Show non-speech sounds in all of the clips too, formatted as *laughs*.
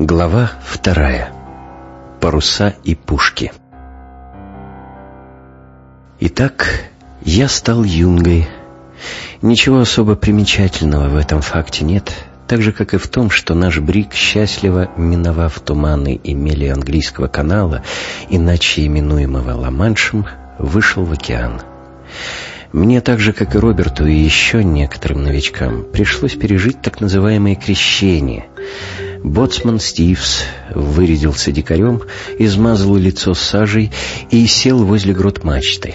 Глава вторая. Паруса и пушки. Итак, я стал юнгой. Ничего особо примечательного в этом факте нет, так же, как и в том, что наш брик, счастливо миновав туманы и мели английского канала, иначе именуемого Ла-Маншем, вышел в океан. Мне так же, как и Роберту и еще некоторым новичкам, пришлось пережить так называемое крещение. Боцман Стивс вырядился дикарем, измазал лицо сажей и сел возле грот мачты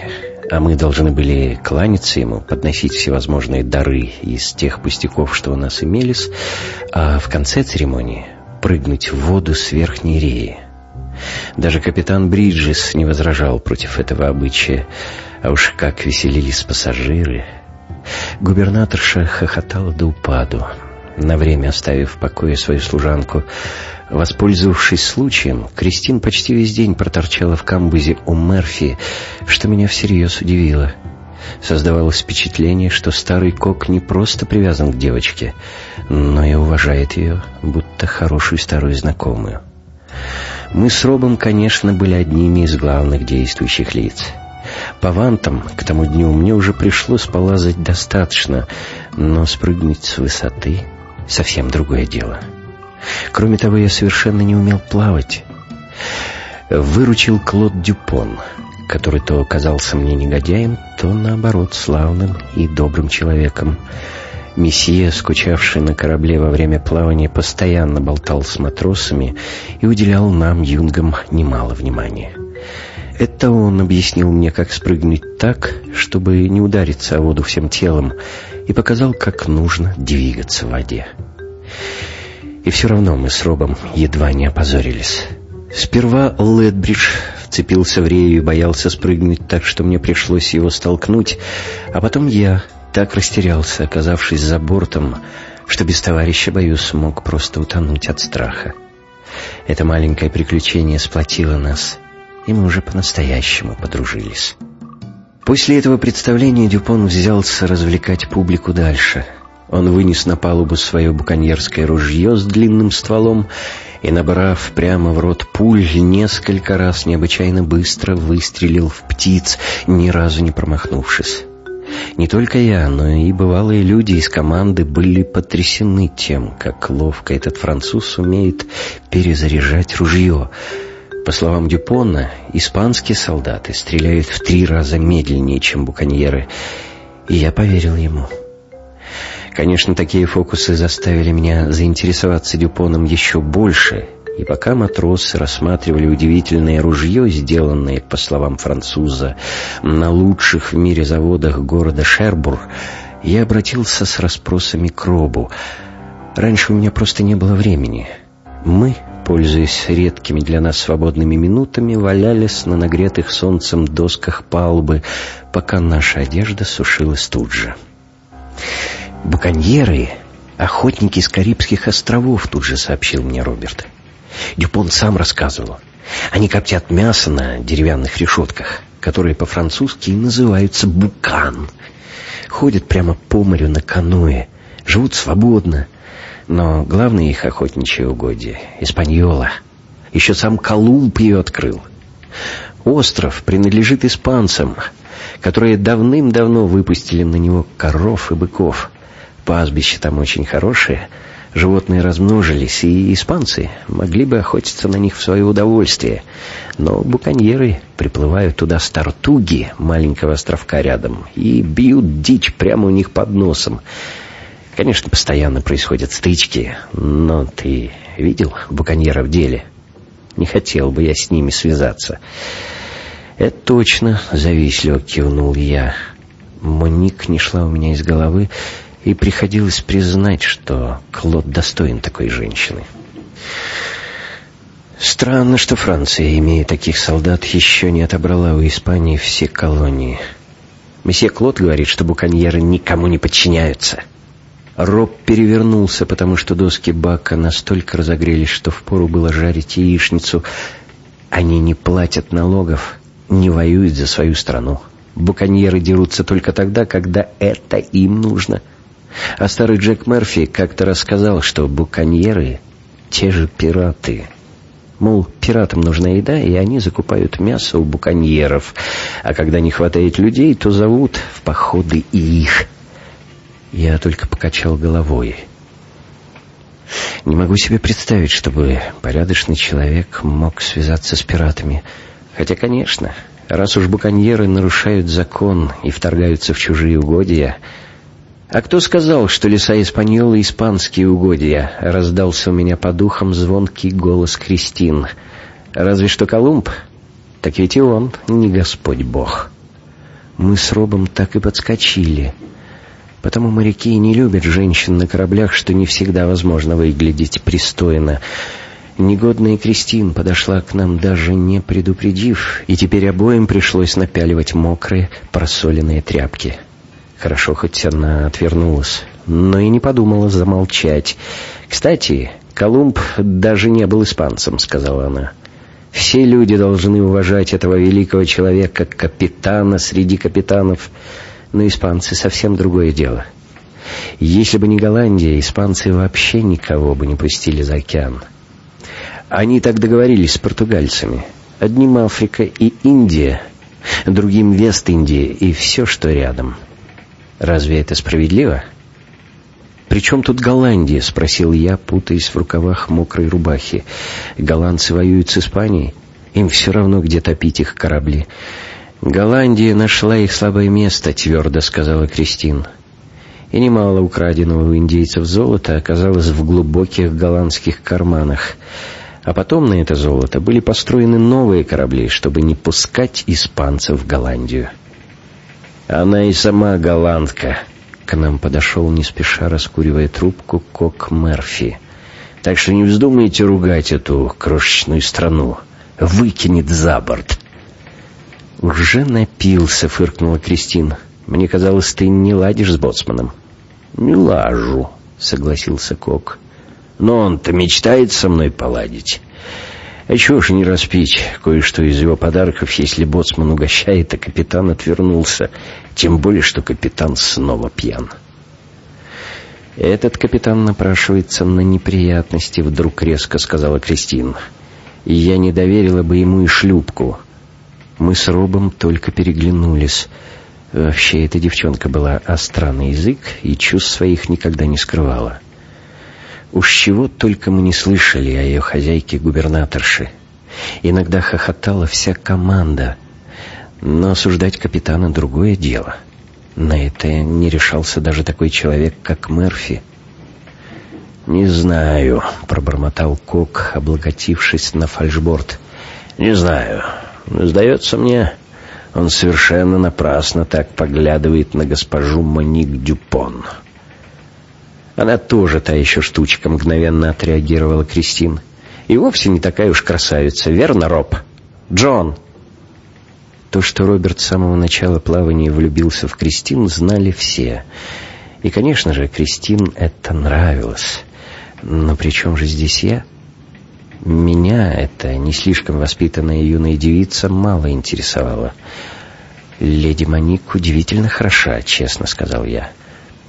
а мы должны были кланяться ему, подносить всевозможные дары из тех пустяков, что у нас имелись, а в конце церемонии прыгнуть в воду с верхней реи. Даже капитан Бриджес не возражал против этого обычая, а уж как веселились пассажиры. Губернаторша хохотала до упаду, на время оставив в покое свою служанку, Воспользовавшись случаем, Кристин почти весь день проторчала в камбузе у Мерфи, что меня всерьез удивило. Создавалось впечатление, что старый кок не просто привязан к девочке, но и уважает ее, будто хорошую старую знакомую. Мы с Робом, конечно, были одними из главных действующих лиц. По вантам к тому дню мне уже пришлось полазать достаточно, но спрыгнуть с высоты — совсем другое дело — Кроме того, я совершенно не умел плавать. Выручил Клод Дюпон, который то оказался мне негодяем, то, наоборот, славным и добрым человеком. Месье, скучавший на корабле во время плавания, постоянно болтал с матросами и уделял нам, юнгам, немало внимания. Это он объяснил мне, как спрыгнуть так, чтобы не удариться о воду всем телом, и показал, как нужно двигаться в воде. И все равно мы с Робом едва не опозорились. Сперва Лэдбридж вцепился в рею и боялся спрыгнуть так, что мне пришлось его столкнуть, а потом я так растерялся, оказавшись за бортом, что без товарища, боюсь, мог просто утонуть от страха. Это маленькое приключение сплотило нас, и мы уже по-настоящему подружились. После этого представления Дюпон взялся развлекать публику дальше — он вынес на палубу свое буконьерское ружье с длинным стволом и, набрав прямо в рот пуль, несколько раз необычайно быстро выстрелил в птиц, ни разу не промахнувшись. Не только я, но и бывалые люди из команды были потрясены тем, как ловко этот француз умеет перезаряжать ружье. По словам Дюпона, испанские солдаты стреляют в три раза медленнее, чем буконьеры, и я поверил ему. Конечно, такие фокусы заставили меня заинтересоваться Дюпоном еще больше, и пока матросы рассматривали удивительное ружье, сделанное, по словам француза, на лучших в мире заводах города Шербур, я обратился с расспросами к Робу. Раньше у меня просто не было времени. Мы, пользуясь редкими для нас свободными минутами, валялись на нагретых солнцем досках палубы, пока наша одежда сушилась тут же. «Баконьеры — охотники с Карибских островов», — тут же сообщил мне Роберт. Дюпон сам рассказывал. Они коптят мясо на деревянных решетках, которые по-французски называются букан. Ходят прямо по морю на каноэ, живут свободно. Но главное их охотничье угодье — Испаньола. Еще сам Колумб ее открыл. Остров принадлежит испанцам, которые давным-давно выпустили на него коров и быков. Пастбища там очень хорошие, животные размножились, и испанцы могли бы охотиться на них в свое удовольствие. Но буконьеры приплывают туда с Тартуги, маленького островка рядом, и бьют дичь прямо у них под носом. Конечно, постоянно происходят стычки, но ты видел буконьера в деле? Не хотел бы я с ними связаться. «Это точно», — завистливо кивнул я. Моник не шла у меня из головы, и приходилось признать, что Клод достоин такой женщины. Странно, что Франция, имея таких солдат, еще не отобрала у Испании все колонии. Месье Клод говорит, что буконьеры никому не подчиняются. Роб перевернулся, потому что доски бака настолько разогрелись, что впору было жарить яичницу. Они не платят налогов, не воюют за свою страну. Буконьеры дерутся только тогда, когда это им нужно — а старый Джек Мерфи как-то рассказал, что буконьеры те же пираты. Мол, пиратам нужна еда, и они закупают мясо у буконьеров, а когда не хватает людей, то зовут в походы и их. Я только покачал головой. Не могу себе представить, чтобы порядочный человек мог связаться с пиратами. Хотя, конечно, раз уж буконьеры нарушают закон и вторгаются в чужие угодья... «А кто сказал, что леса Испаньолы — испанские угодья?» — раздался у меня по духам звонкий голос Кристин. «Разве что Колумб? Так ведь и он не Господь Бог». Мы с Робом так и подскочили — Потому моряки не любят женщин на кораблях, что не всегда возможно выглядеть пристойно. Негодная Кристин подошла к нам даже не предупредив, и теперь обоим пришлось напяливать мокрые, просоленные тряпки. Хорошо, хоть она отвернулась, но и не подумала замолчать. «Кстати, Колумб даже не был испанцем», — сказала она. «Все люди должны уважать этого великого человека, капитана среди капитанов». Но испанцы совсем другое дело. Если бы не Голландия, испанцы вообще никого бы не пустили за океан. Они так договорились с португальцами. Одним Африка и Индия, другим Вест-Индия и все, что рядом. Разве это справедливо? «При чем тут Голландия?» — спросил я, путаясь в рукавах мокрой рубахи. «Голландцы воюют с Испанией. Им все равно, где топить их корабли. «Голландия нашла их слабое место», — твердо сказала Кристин. И немало украденного у индейцев золота оказалось в глубоких голландских карманах. А потом на это золото были построены новые корабли, чтобы не пускать испанцев в Голландию. «Она и сама голландка», — к нам подошел не спеша, раскуривая трубку, Кок Мерфи. «Так что не вздумайте ругать эту крошечную страну. Выкинет за борт». «Уже напился», — фыркнула Кристина. «Мне казалось, ты не ладишь с боцманом». «Не лажу», — согласился Кок. «Но он-то мечтает со мной поладить. А чего ж не распить кое-что из его подарков, если боцман угощает, а капитан отвернулся, тем более, что капитан снова пьян». «Этот капитан напрашивается на неприятности», — вдруг резко сказала Кристина. «И я не доверила бы ему и шлюпку». Мы с Робом только переглянулись. Вообще, эта девчонка была остра на язык и чувств своих никогда не скрывала. Уж чего только мы не слышали о ее хозяйке-губернаторше. Иногда хохотала вся команда, но осуждать капитана — другое дело. На это не решался даже такой человек, как Мерфи. «Не знаю», — пробормотал Кок, облокотившись на фальшборд. «Не знаю. Сдается мне, он совершенно напрасно так поглядывает на госпожу Моник Дюпон. Она тоже та еще штучка, мгновенно отреагировала Кристин. И вовсе не такая уж красавица, верно, Роб? Джон! То, что Роберт с самого начала плавания влюбился в Кристин, знали все. И, конечно же, Кристин это нравилось. Но при чем же здесь я? Меня эта не слишком воспитанная юная девица мало интересовала. «Леди Моник удивительно хороша», — честно сказал я.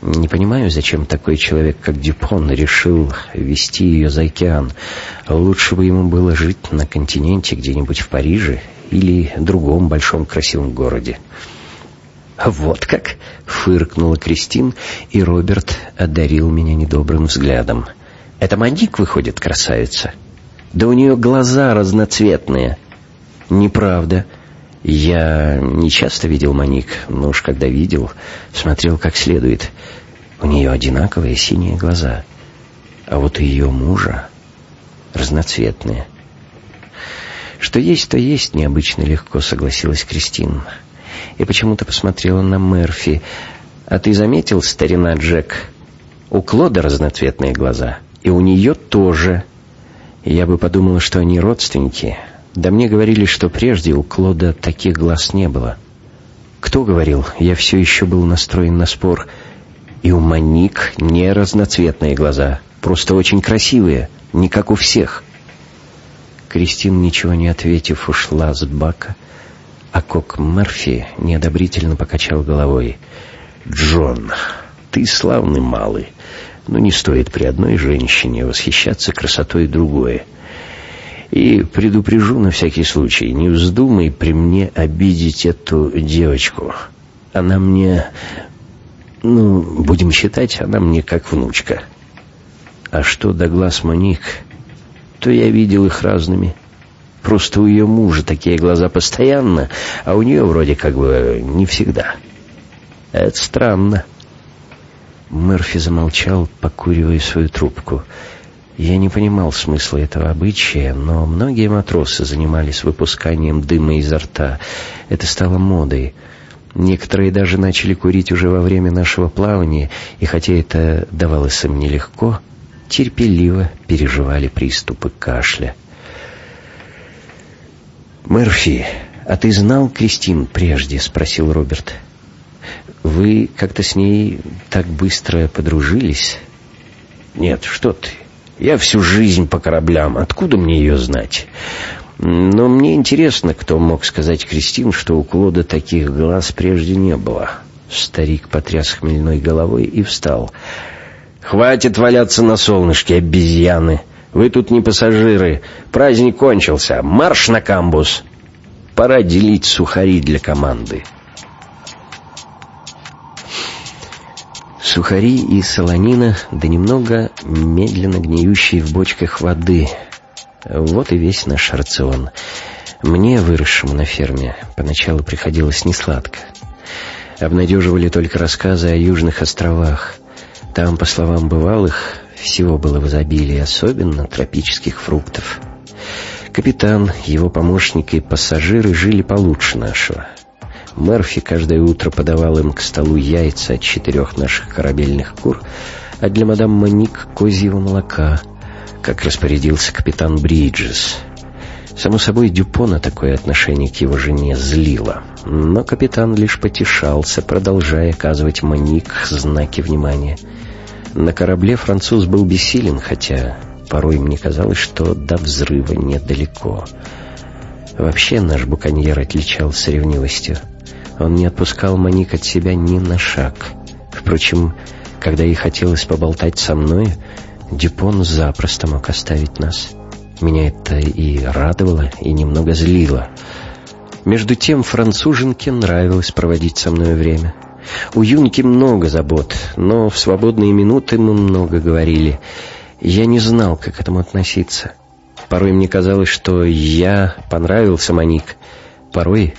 «Не понимаю, зачем такой человек, как Дюпон, решил вести ее за океан. Лучше бы ему было жить на континенте, где-нибудь в Париже или другом большом красивом городе». «Вот как!» — фыркнула Кристин, и Роберт одарил меня недобрым взглядом. «Это Моник, выходит, красавица?» Да у нее глаза разноцветные. Неправда. Я не часто видел Моник, но уж когда видел, смотрел как следует. У нее одинаковые синие глаза. А вот у ее мужа разноцветные. Что есть, то есть, необычно легко согласилась Кристин. И почему-то посмотрела на Мерфи. А ты заметил, старина Джек, у Клода разноцветные глаза, и у нее тоже я бы подумала, что они родственники. Да мне говорили, что прежде у Клода таких глаз не было. Кто говорил? Я все еще был настроен на спор. И у Маник не разноцветные глаза, просто очень красивые, не как у всех. Кристин, ничего не ответив, ушла с бака, а Кок Мерфи неодобрительно покачал головой. «Джон, ты славный малый, Но не стоит при одной женщине восхищаться красотой другой. И предупрежу на всякий случай, не вздумай при мне обидеть эту девочку. Она мне... Ну, будем считать, она мне как внучка. А что до глаз Моник, то я видел их разными. Просто у ее мужа такие глаза постоянно, а у нее вроде как бы не всегда. Это странно. Мерфи замолчал, покуривая свою трубку. Я не понимал смысла этого обычая, но многие матросы занимались выпусканием дыма изо рта. Это стало модой. Некоторые даже начали курить уже во время нашего плавания, и хотя это давалось им нелегко, терпеливо переживали приступы кашля. «Мерфи, а ты знал Кристин прежде?» — спросил Роберт. «Вы как-то с ней так быстро подружились?» «Нет, что ты. Я всю жизнь по кораблям. Откуда мне ее знать?» «Но мне интересно, кто мог сказать Кристин, что у Клода таких глаз прежде не было». Старик потряс хмельной головой и встал. «Хватит валяться на солнышке, обезьяны!» Вы тут не пассажиры. Праздник кончился. Марш на камбус. Пора делить сухари для команды. Сухари и солонина, да немного медленно гниющей в бочках воды. Вот и весь наш рацион. Мне, выросшему на ферме, поначалу приходилось несладко. Обнадеживали только рассказы о Южных островах. Там, по словам бывалых, всего было в изобилии, особенно тропических фруктов. Капитан, его помощник и пассажиры жили получше нашего. Мерфи каждое утро подавал им к столу яйца от четырех наших корабельных кур, а для мадам Моник — козьего молока, как распорядился капитан Бриджес. Само собой, Дюпона такое отношение к его жене злило, но капитан лишь потешался, продолжая оказывать Моник знаки внимания — на корабле француз был бессилен, хотя порой мне казалось, что до взрыва недалеко. Вообще наш буконьер отличался ревнивостью. Он не отпускал Моник от себя ни на шаг. Впрочем, когда ей хотелось поболтать со мной, Дюпон запросто мог оставить нас. Меня это и радовало, и немного злило. Между тем француженке нравилось проводить со мной время. У Юнки много забот, но в свободные минуты мы много говорили. Я не знал, как к этому относиться. Порой мне казалось, что я понравился Моник. Порой,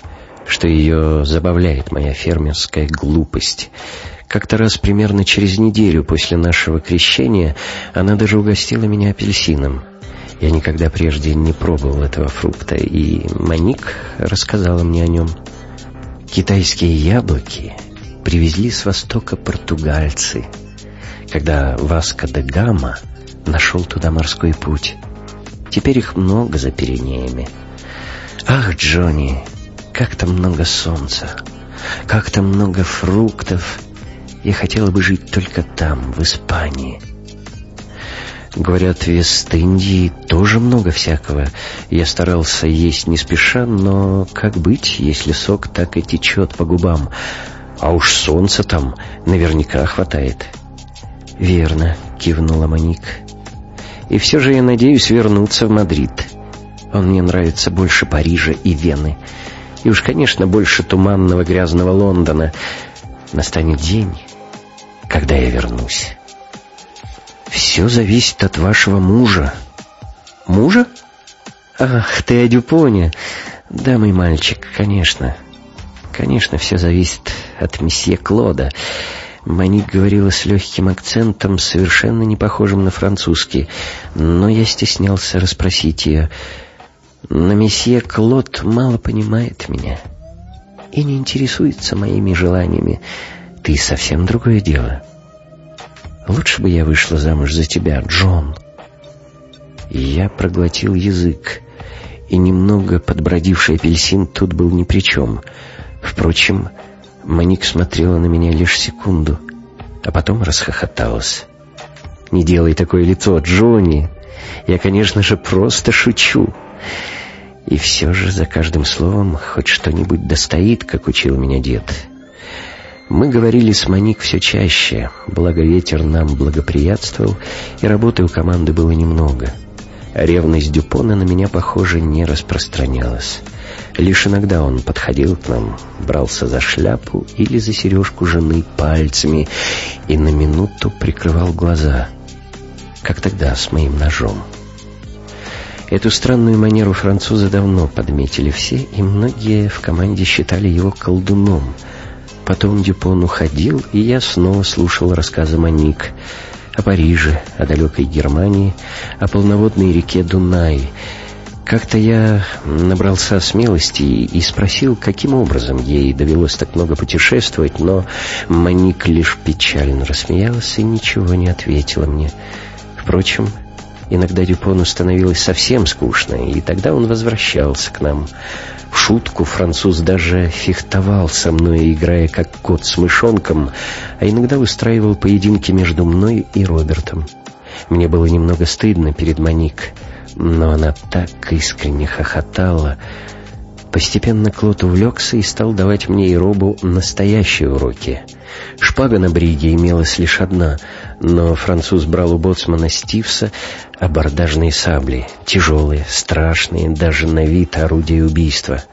что ее забавляет моя фермерская глупость. Как-то раз примерно через неделю после нашего крещения она даже угостила меня апельсином. Я никогда прежде не пробовал этого фрукта, и Моник рассказала мне о нем. Китайские яблоки привезли с востока португальцы, когда Васко де Гама нашел туда морской путь. Теперь их много за Пиренеями. Ах, Джонни, как там много солнца, как там много фруктов. Я хотела бы жить только там, в Испании. Говорят, в Вест-Индии тоже много всякого. Я старался есть не спеша, но как быть, если сок так и течет по губам? А уж солнца там наверняка хватает. «Верно», — кивнула Моник. «И все же я надеюсь вернуться в Мадрид. Он мне нравится больше Парижа и Вены. И уж, конечно, больше туманного грязного Лондона. Настанет день, когда я вернусь». «Все зависит от вашего мужа». «Мужа?» «Ах, ты о Дюпоне. Да, мой мальчик, конечно. Конечно, все зависит от месье Клода. Моник говорила с легким акцентом, совершенно не похожим на французский, но я стеснялся расспросить ее. Но месье Клод мало понимает меня и не интересуется моими желаниями. Ты совсем другое дело. Лучше бы я вышла замуж за тебя, Джон. Я проглотил язык, и немного подбродивший апельсин тут был ни при чем — Впрочем, Моник смотрела на меня лишь секунду, а потом расхохоталась. «Не делай такое лицо, Джонни! Я, конечно же, просто шучу!» И все же за каждым словом хоть что-нибудь достоит, как учил меня дед. Мы говорили с Моник все чаще, благо ветер нам благоприятствовал, и работы у команды было немного. Ревность Дюпона на меня, похоже, не распространялась. Лишь иногда он подходил к нам, брался за шляпу или за сережку жены пальцами и на минуту прикрывал глаза, как тогда с моим ножом. Эту странную манеру француза давно подметили все, и многие в команде считали его колдуном — Потом Дюпон уходил, и я снова слушал рассказы Моник о Париже, о далекой Германии, о полноводной реке Дунай. Как-то я набрался смелости и спросил, каким образом ей довелось так много путешествовать, но Моник лишь печально рассмеялась и ничего не ответила мне. Впрочем, иногда Дюпону становилось совсем скучно, и тогда он возвращался к нам — в шутку француз даже фехтовал со мной, играя как кот с мышонком, а иногда устраивал поединки между мной и Робертом. Мне было немного стыдно перед Моник, но она так искренне хохотала. Постепенно Клод увлекся и стал давать мне и Робу настоящие уроки. Шпага на бриге имелась лишь одна, но француз брал у боцмана Стивса абордажные сабли, тяжелые, страшные, даже на вид орудия убийства.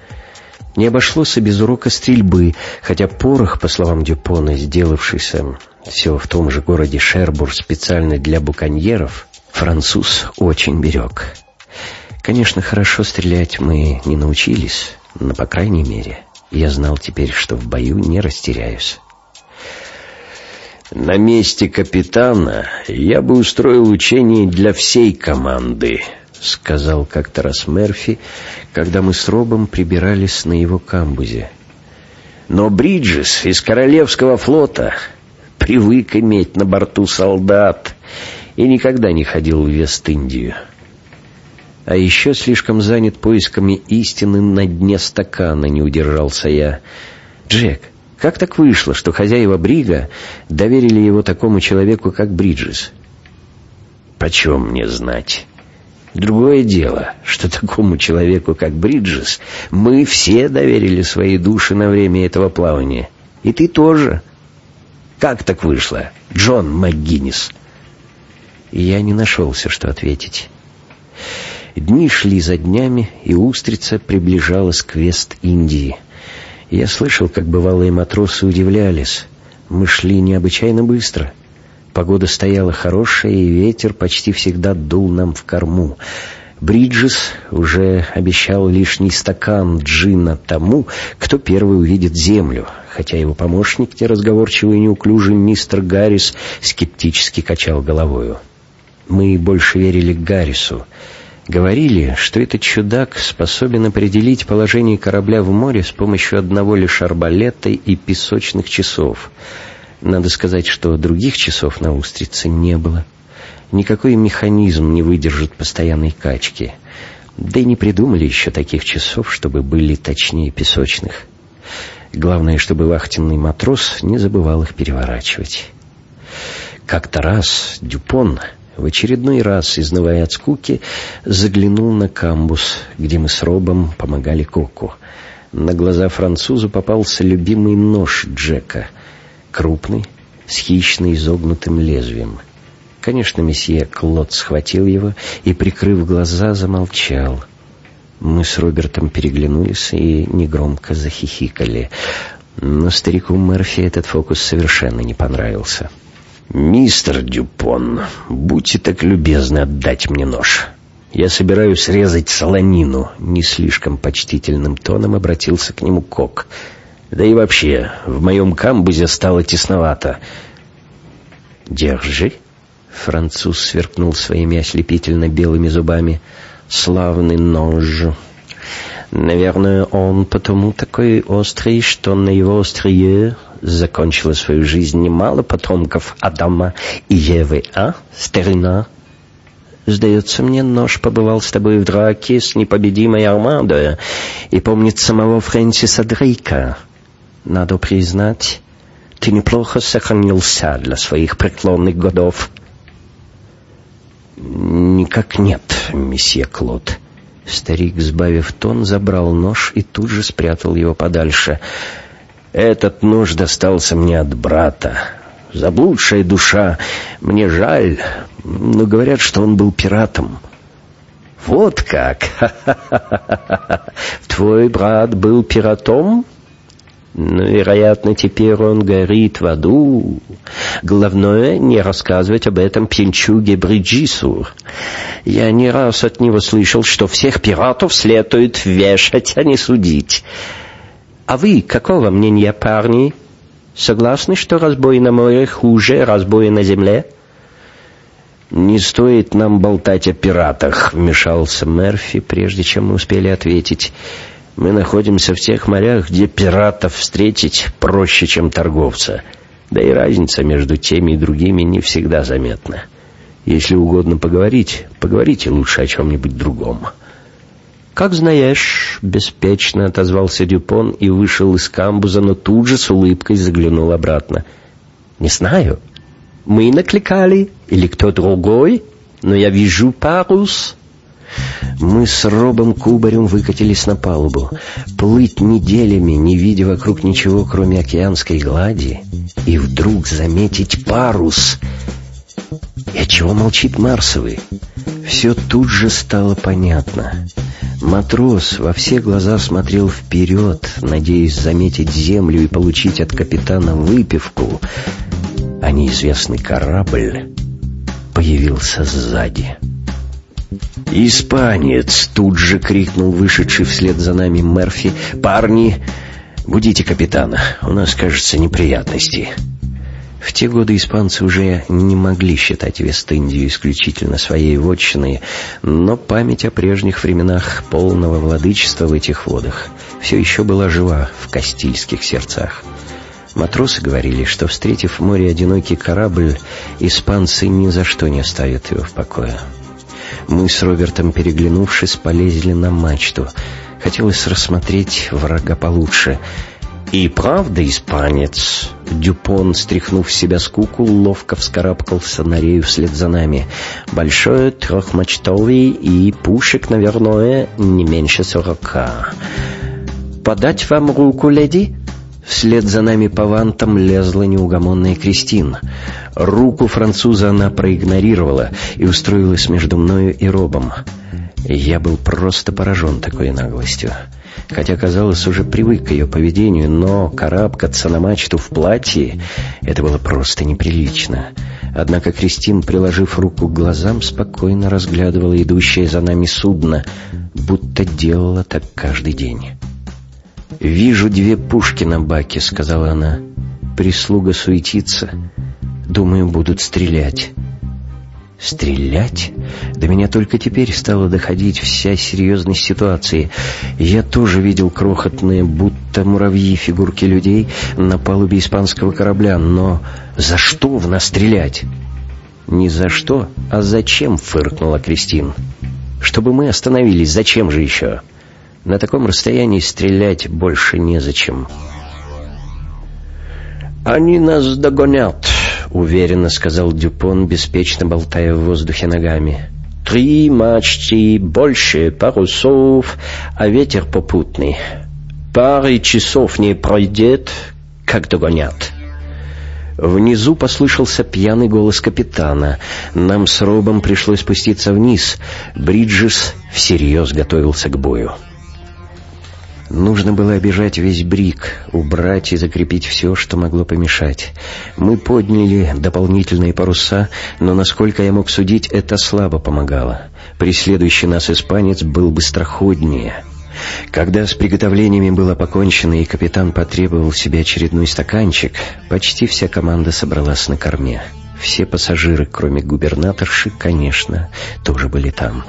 Не обошлось и без урока стрельбы, хотя порох, по словам Дюпона, сделавшийся все в том же городе Шербур специально для буконьеров, француз очень берег. Конечно, хорошо стрелять мы не научились, но, по крайней мере, я знал теперь, что в бою не растеряюсь. На месте капитана я бы устроил учение для всей команды, сказал как-то раз Мерфи, когда мы с Робом прибирались на его камбузе. Но Бриджес из Королевского флота привык иметь на борту солдат и никогда не ходил в Вест-Индию. А еще слишком занят поисками истины на дне стакана, не удержался я. «Джек, как так вышло, что хозяева Брига доверили его такому человеку, как Бриджес? Почем мне знать? Другое дело, что такому человеку, как Бриджес, мы все доверили свои души на время этого плавания. И ты тоже. Как так вышло, Джон МcГиннис? я не нашелся, что ответить. Дни шли за днями, и устрица приближалась к Вест-Индии — я слышал, как бывалые матросы удивлялись. Мы шли необычайно быстро. Погода стояла хорошая, и ветер почти всегда дул нам в корму. Бриджес уже обещал лишний стакан джина тому, кто первый увидит землю, хотя его помощник, неразговорчивый и неуклюжий мистер Гаррис, скептически качал головою. Мы больше верили Гаррису. Говорили, что этот чудак способен определить положение корабля в море с помощью одного лишь арбалета и песочных часов. Надо сказать, что других часов на устрице не было. Никакой механизм не выдержит постоянной качки. Да и не придумали еще таких часов, чтобы были точнее песочных. Главное, чтобы вахтенный матрос не забывал их переворачивать. Как-то раз Дюпон в очередной раз, изнывая от скуки, заглянул на камбус, где мы с Робом помогали Коку. На глаза французу попался любимый нож Джека, крупный, с хищно изогнутым лезвием. Конечно, месье Клод схватил его и, прикрыв глаза, замолчал. Мы с Робертом переглянулись и негромко захихикали. Но старику Мерфи этот фокус совершенно не понравился. — «Мистер Дюпон, будьте так любезны отдать мне нож. Я собираюсь резать солонину», — не слишком почтительным тоном обратился к нему Кок. «Да и вообще, в моем камбузе стало тесновато». «Держи», — француз сверкнул своими ослепительно белыми зубами. «Славный нож». Наверное, он потому такой острый, что на его острие закончила свою жизнь немало потомков Адама и Евы, а, старина? Сдается мне, нож побывал с тобой в драке с непобедимой Армадой и помнит самого Фрэнсиса Дрейка. Надо признать, ты неплохо сохранился для своих преклонных годов. Никак нет, месье Клод. Старик, сбавив тон, забрал нож и тут же спрятал его подальше — Этот нож достался мне от брата. Заблудшая душа. Мне жаль, но говорят, что он был пиратом. Вот как! *laughs* Твой брат был пиратом? Ну, вероятно, теперь он горит в аду. Главное, не рассказывать об этом пьянчуге Бриджису. Я не раз от него слышал, что всех пиратов следует вешать, а не судить. А вы какого мнения, парни? Согласны, что разбой на море хуже разбоя на земле? «Не стоит нам болтать о пиратах», — вмешался Мерфи, прежде чем мы успели ответить. Мы находимся в тех морях, где пиратов встретить проще, чем торговца. Да и разница между теми и другими не всегда заметна. Если угодно поговорить, поговорите лучше о чем-нибудь другом. «Как знаешь», — беспечно отозвался Дюпон и вышел из камбуза, но тут же с улыбкой заглянул обратно. «Не знаю. Мы накликали или кто другой, но я вижу парус». Мы с Робом Кубарем выкатились на палубу. Плыть неделями, не видя вокруг ничего, кроме океанской глади, и вдруг заметить парус. И отчего молчит Марсовый? Все тут же стало понятно. Матрос во все глаза смотрел вперед, надеясь заметить землю и получить от капитана выпивку, а неизвестный корабль появился сзади. «Испанец!» — тут же крикнул вышедший вслед за нами Мерфи. «Парни, будите капитана, у нас, кажется, неприятности». В те годы испанцы уже не могли считать Вест-Индию исключительно своей вотчиной, но память о прежних временах полного владычества в этих водах все еще была жива в кастильских сердцах. Матросы говорили, что, встретив в море одинокий корабль, испанцы ни за что не оставят его в покое. Мы с Робертом, переглянувшись, полезли на мачту. Хотелось рассмотреть врага получше. «И правда, испанец?» Дюпон, стряхнув с себя скуку, ловко вскарабкался на рею вслед за нами. «Большой, трехмачтовый и пушек, наверное, не меньше сорока». «Подать вам руку, леди?» Вслед за нами по вантам лезла неугомонная Кристин. Руку француза она проигнорировала и устроилась между мною и Робом. Я был просто поражен такой наглостью. Хотя, казалось, уже привык к ее поведению, но карабкаться на мачту в платье — это было просто неприлично. Однако Кристин, приложив руку к глазам, спокойно разглядывала идущее за нами судно, будто делала так каждый день. «Вижу две пушки на баке», — сказала она. «Прислуга суетится. Думаю, будут стрелять». «Стрелять?» До меня только теперь стала доходить вся серьезность ситуации. Я тоже видел крохотные, будто муравьи, фигурки людей на палубе испанского корабля, но за что в нас стрелять? «Не за что, а зачем?» — фыркнула Кристин. «Чтобы мы остановились, зачем же еще?» На таком расстоянии стрелять больше незачем. «Они нас догонят», — уверенно сказал Дюпон, беспечно болтая в воздухе ногами. «Три мачты, больше парусов, а ветер попутный. Пары часов не пройдет, как догонят». Внизу послышался пьяный голос капитана. Нам с Робом пришлось спуститься вниз. Бриджес всерьез готовился к бою. Нужно было обижать весь брик, убрать и закрепить все, что могло помешать. Мы подняли дополнительные паруса, но, насколько я мог судить, это слабо помогало. Преследующий нас испанец был быстроходнее. Когда с приготовлениями было покончено и капитан потребовал себе очередной стаканчик, почти вся команда собралась на корме. Все пассажиры, кроме губернаторши, конечно, тоже были там.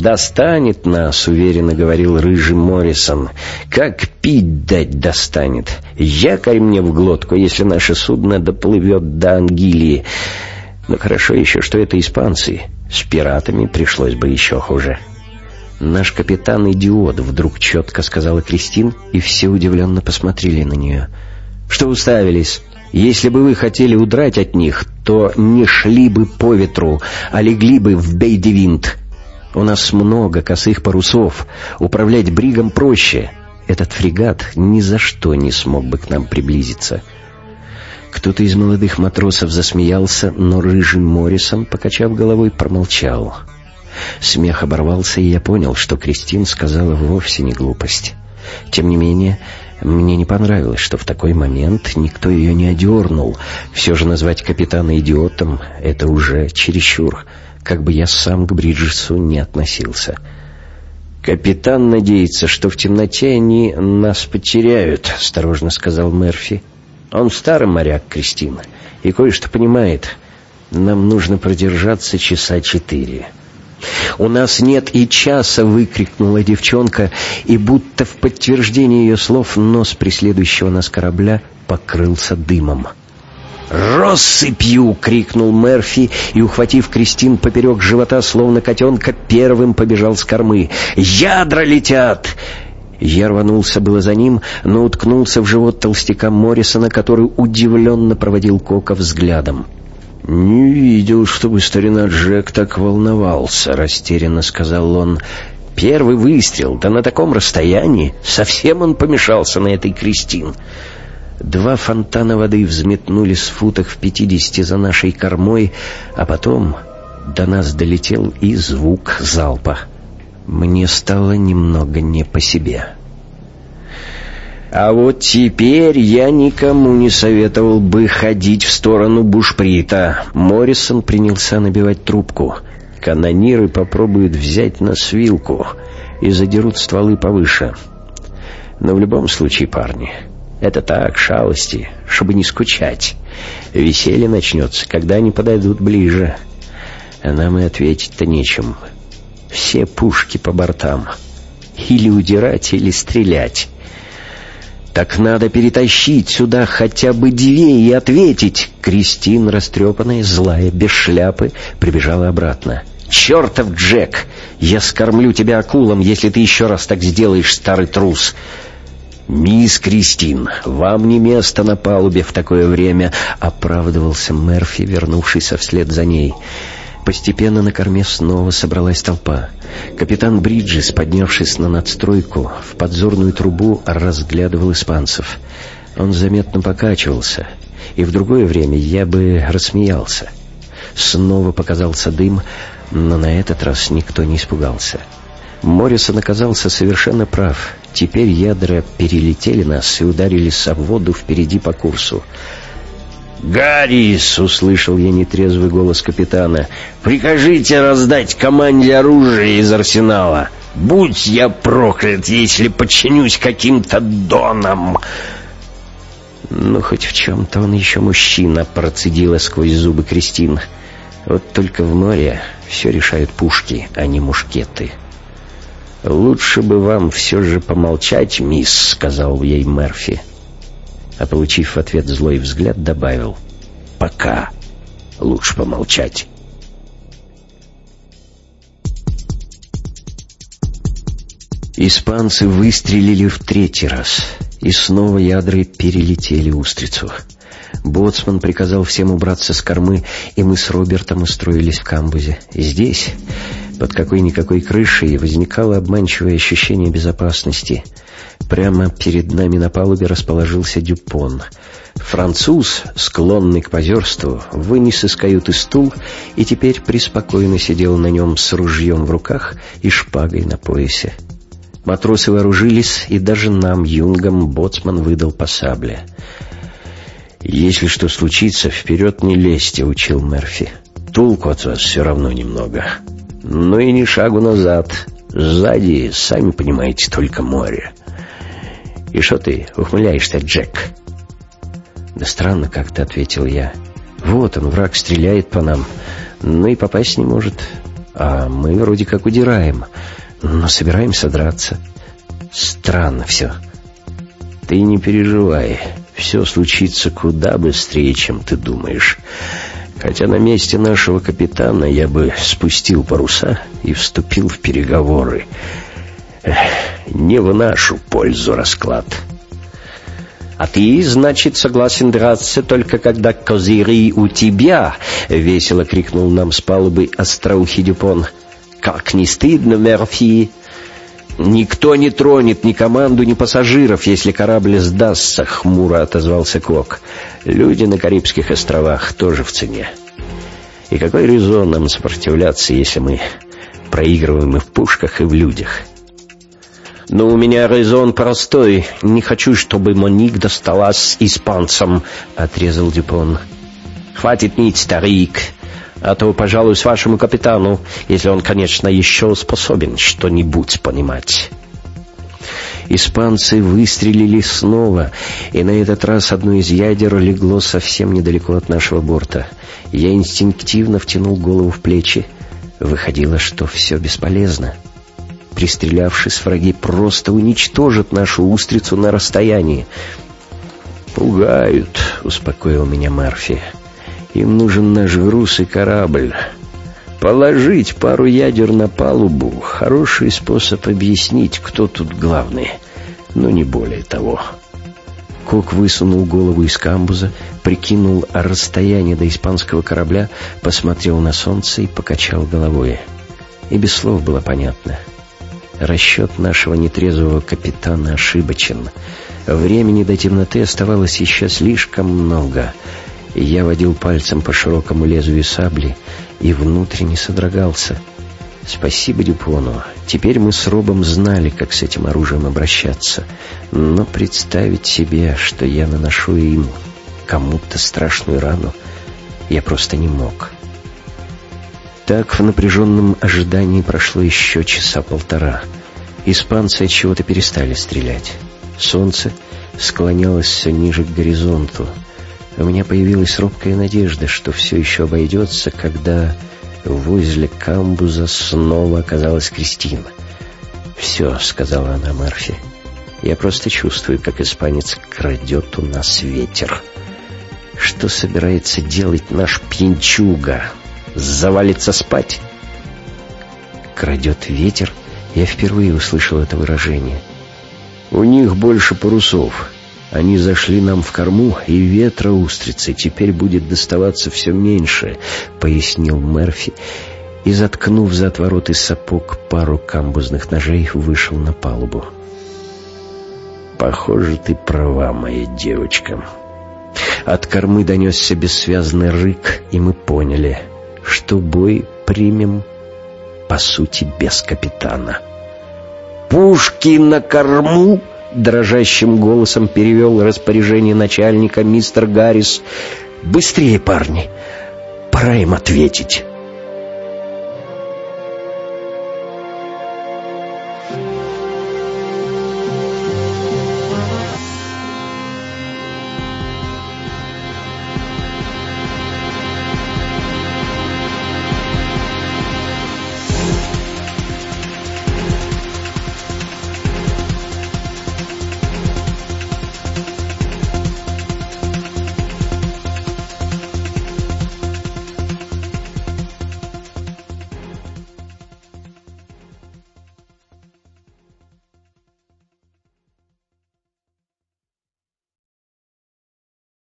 «Достанет нас», — уверенно говорил рыжий Моррисон. «Как пить дать достанет? Якорь мне в глотку, если наше судно доплывет до Ангилии. Но хорошо еще, что это испанцы. С пиратами пришлось бы еще хуже». «Наш капитан идиот», — вдруг четко сказала Кристин, и все удивленно посмотрели на нее. «Что уставились?» Если бы вы хотели удрать от них, то не шли бы по ветру, а легли бы в Бейдевинт. У нас много косых парусов. Управлять бригом проще. этот фрегат ни за что не смог бы к нам приблизиться. Кто-то из молодых матросов засмеялся, но рыжий Моррисон, покачав головой, промолчал. Смех оборвался, и я понял, что Кристин сказала вовсе не глупость. Тем не менее, мне не понравилось, что в такой момент никто ее не одернул. Все же назвать капитана идиотом — это уже чересчур, как бы я сам к Бриджесу не относился. «Капитан надеется, что в темноте они нас потеряют», — осторожно сказал Мерфи. «Он старый моряк, Кристина, и кое-что понимает. Нам нужно продержаться часа четыре». «У нас нет и часа!» — выкрикнула девчонка, и будто в подтверждение ее слов нос преследующего нас корабля покрылся дымом. «Россыпью!» — крикнул Мерфи и, ухватив Кристин поперек живота, словно котенка, первым побежал с кормы. «Ядра летят!» Я рванулся было за ним, но уткнулся в живот толстяка Моррисона, который удивленно проводил Кока взглядом. «Не видел, чтобы старина Джек так волновался», — растерянно сказал он. «Первый выстрел, да на таком расстоянии. Совсем он помешался на этой Кристин». Два фонтана воды взметнулись в футах в пятидесяти за нашей кормой, а потом до нас долетел и звук залпа. Мне стало немного не по себе. А вот теперь я никому не советовал бы ходить в сторону бушприта. Моррисон принялся набивать трубку. Канониры попробуют взять нас вилку и задерут стволы повыше. Но в любом случае, парни, это так, шалости, чтобы не скучать. Веселье начнется, когда они подойдут ближе. А нам и ответить-то нечем. Все пушки по бортам. Или удирать, или стрелять. «Так надо перетащить сюда хотя бы две и ответить!» Кристин, растрепанная, злая, без шляпы, прибежала обратно. «Чертов Джек! Я скормлю тебя акулам, если ты еще раз так сделаешь, старый трус!» «Мисс Кристин, вам не место на палубе в такое время», — оправдывался Мерфи, вернувшийся вслед за ней. Постепенно на корме снова собралась толпа. Капитан Бриджис, поднявшись на надстройку, в подзорную трубу разглядывал испанцев. Он заметно покачивался, и в другое время я бы рассмеялся. Снова показался дым, но на этот раз никто не испугался. Моррисон оказался совершенно прав. Теперь ядра перелетели нас и ударились об воду впереди по курсу. «Гаррис!» — услышал я нетрезвый голос капитана. «Прикажите раздать команде оружие из арсенала! Будь я проклят, если подчинюсь каким-то донам!» «Ну, хоть в чем-то он еще мужчина», — процедила сквозь зубы Кристин. «Вот только в море все решают пушки, а не мушкеты». «Лучше бы вам все же помолчать, мисс», — сказал ей Мерфи а получив в ответ злой взгляд, добавил «Пока. Лучше помолчать». Испанцы выстрелили в третий раз, и снова ядры перелетели устрицу. Боцман приказал всем убраться с кормы, и мы с Робертом устроились в камбузе. Здесь, под какой-никакой крышей, возникало обманчивое ощущение безопасности — Прямо перед нами на палубе расположился Дюпон. Француз, склонный к позерству, вынес из каюты стул и теперь преспокойно сидел на нем с ружьем в руках и шпагой на поясе. Матросы вооружились, и даже нам, юнгам, боцман выдал по сабле. «Если что случится, вперед не лезьте», — учил Мерфи. «Толку от вас все равно немного. Но и ни шагу назад. Сзади, сами понимаете, только море». «И что ты ухмыляешься, Джек?» «Да странно как-то», — ответил я. «Вот он, враг стреляет по нам, но и попасть не может. А мы вроде как удираем, но собираемся драться. Странно все». «Ты не переживай, все случится куда быстрее, чем ты думаешь. Хотя на месте нашего капитана я бы спустил паруса и вступил в переговоры» не в нашу пользу расклад. «А ты, значит, согласен драться только когда козыри у тебя?» — весело крикнул нам с палубы остроухий Дюпон. «Как не стыдно, Мерфи!» «Никто не тронет ни команду, ни пассажиров, если корабль сдастся», — хмуро отозвался Кок. «Люди на Карибских островах тоже в цене. И какой резон нам сопротивляться, если мы проигрываем и в пушках, и в людях?» «Но у меня резон простой. Не хочу, чтобы Моник досталась испанцам», — отрезал Дюпон. «Хватит нить, старик а то, пожалуй, вашему капитану, если он, конечно, еще способен что-нибудь понимать». Испанцы выстрелили снова, и на этот раз одно из ядер легло совсем недалеко от нашего борта. Я инстинктивно втянул голову в плечи. Выходило, что все бесполезно. Пристрелявшись, враги просто уничтожат нашу устрицу на расстоянии. «Пугают», — успокоил меня Мерфи. Им нужен наш груз и корабль. Положить пару ядер на палубу — хороший способ объяснить, кто тут главный, но не более того. Кок высунул голову из камбуза, прикинул расстояние до испанского корабля, посмотрел на солнце и покачал головой. И без слов было понятно. Расчет нашего нетрезвого капитана ошибочен. Времени до темноты оставалось еще слишком много — я водил пальцем по широкому лезвию сабли и внутренне содрогался. Спасибо Дюпону. Теперь мы с Робом знали, как с этим оружием обращаться. Но представить себе, что я наношу им кому-то страшную рану, я просто не мог. Так в напряженном ожидании прошло еще часа полтора. Испанцы от чего-то перестали стрелять. Солнце склонялось все ниже к горизонту. У меня появилась робкая надежда, что все еще обойдется, когда возле камбуза снова оказалась Кристина. «Все», — сказала она Мерфи, — «я просто чувствую, как испанец крадет у нас ветер. Что собирается делать наш пьянчуга? Завалится спать?» «Крадет ветер?» Я впервые услышал это выражение. «У них больше парусов», они зашли нам в корму, и ветра устрицы теперь будет доставаться все меньше, — пояснил Мерфи, и, заткнув за отворот из сапог пару камбузных ножей, вышел на палубу. «Похоже, ты права, моя девочка». От кормы донесся бессвязный рык, и мы поняли, что бой примем, по сути, без капитана. «Пушки на корму!» Дрожащим голосом перевел распоряжение начальника мистер Гаррис. «Быстрее, парни! Пора им ответить!»